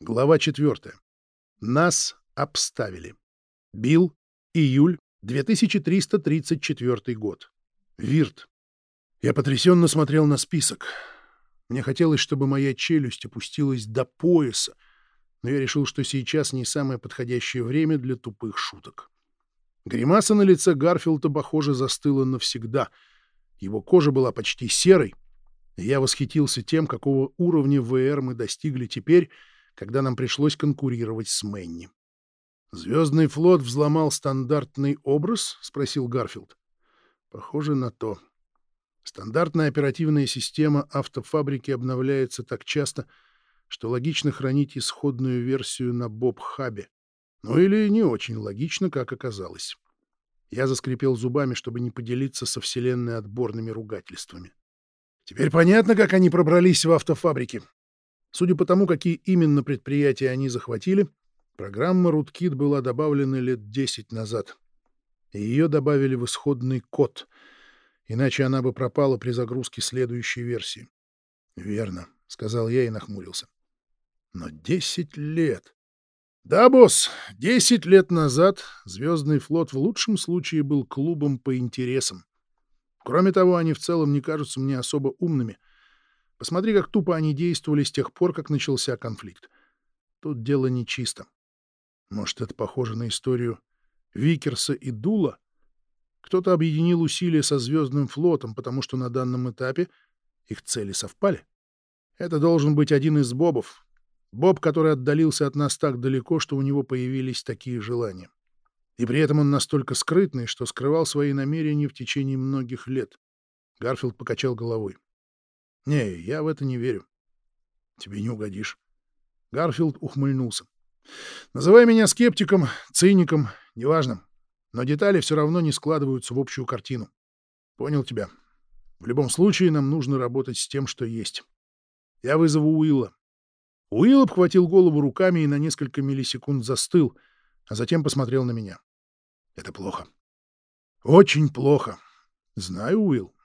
Глава 4. Нас обставили. Билл, июль 2334 год. Вирт. Я потрясенно смотрел на список. Мне хотелось, чтобы моя челюсть опустилась до пояса, но я решил, что сейчас не самое подходящее время для тупых шуток. Гримаса на лице Гарфилда, похоже, застыла навсегда. Его кожа была почти серой, и я восхитился тем, какого уровня ВР мы достигли теперь, когда нам пришлось конкурировать с Мэнни. «Звездный флот взломал стандартный образ?» — спросил Гарфилд. «Похоже на то. Стандартная оперативная система автофабрики обновляется так часто, что логично хранить исходную версию на Боб-хабе. Ну или не очень логично, как оказалось. Я заскрипел зубами, чтобы не поделиться со Вселенной отборными ругательствами. Теперь понятно, как они пробрались в автофабрики. Судя по тому, какие именно предприятия они захватили, программа Rootkit была добавлена лет 10 назад. И ее добавили в исходный код, иначе она бы пропала при загрузке следующей версии. «Верно», — сказал я и нахмурился. «Но 10 лет...» «Да, босс, 10 лет назад Звездный флот в лучшем случае был клубом по интересам. Кроме того, они в целом не кажутся мне особо умными — Посмотри, как тупо они действовали с тех пор, как начался конфликт. Тут дело нечисто. Может, это похоже на историю Викерса и Дула? Кто-то объединил усилия со Звездным флотом, потому что на данном этапе их цели совпали. Это должен быть один из Бобов. Боб, который отдалился от нас так далеко, что у него появились такие желания. И при этом он настолько скрытный, что скрывал свои намерения в течение многих лет. Гарфилд покачал головой. Не, я в это не верю. Тебе не угодишь. Гарфилд ухмыльнулся. Называй меня скептиком, циником, неважно. Но детали все равно не складываются в общую картину. Понял тебя. В любом случае нам нужно работать с тем, что есть. Я вызову Уилла. Уилл обхватил голову руками и на несколько миллисекунд застыл, а затем посмотрел на меня. Это плохо. Очень плохо. Знаю, Уилл.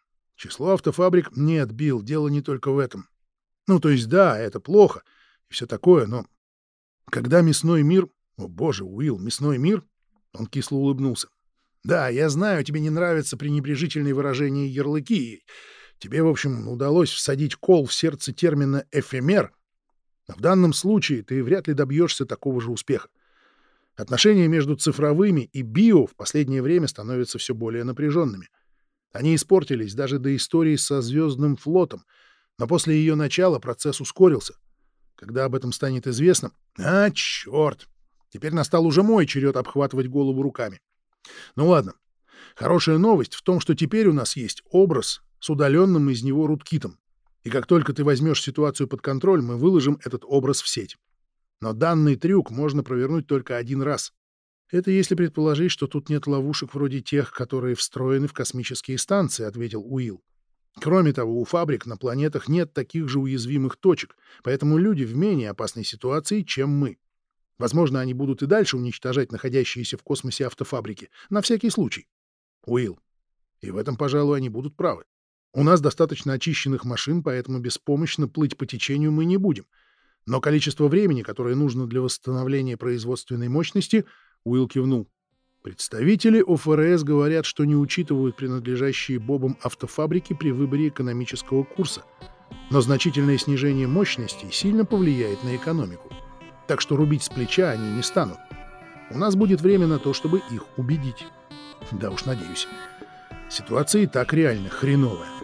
Число автофабрик не отбил, дело не только в этом. Ну, то есть, да, это плохо и все такое, но когда мясной мир... О, боже, Уилл, мясной мир? Он кисло улыбнулся. Да, я знаю, тебе не нравятся пренебрежительные выражения и ярлыки. Тебе, в общем, удалось всадить кол в сердце термина «эфемер». Но в данном случае ты вряд ли добьешься такого же успеха. Отношения между цифровыми и био в последнее время становятся все более напряженными — они испортились даже до истории со Звездным флотом, но после ее начала процесс ускорился. Когда об этом станет известно... А, черт! Теперь настал уже мой черед обхватывать голову руками. Ну ладно. Хорошая новость в том, что теперь у нас есть образ с удаленным из него руткитом. И как только ты возьмешь ситуацию под контроль, мы выложим этот образ в сеть. Но данный трюк можно провернуть только один раз. «Это если предположить, что тут нет ловушек вроде тех, которые встроены в космические станции», — ответил Уилл. «Кроме того, у фабрик на планетах нет таких же уязвимых точек, поэтому люди в менее опасной ситуации, чем мы. Возможно, они будут и дальше уничтожать находящиеся в космосе автофабрики, на всякий случай. Уилл. И в этом, пожалуй, они будут правы. У нас достаточно очищенных машин, поэтому беспомощно плыть по течению мы не будем. Но количество времени, которое нужно для восстановления производственной мощности — Уилл кивнул. Представители ОФРС говорят, что не учитывают принадлежащие Бобам автофабрики при выборе экономического курса. Но значительное снижение мощности сильно повлияет на экономику. Так что рубить с плеча они не станут. У нас будет время на то, чтобы их убедить. Да уж надеюсь. Ситуация и так реально хреновая.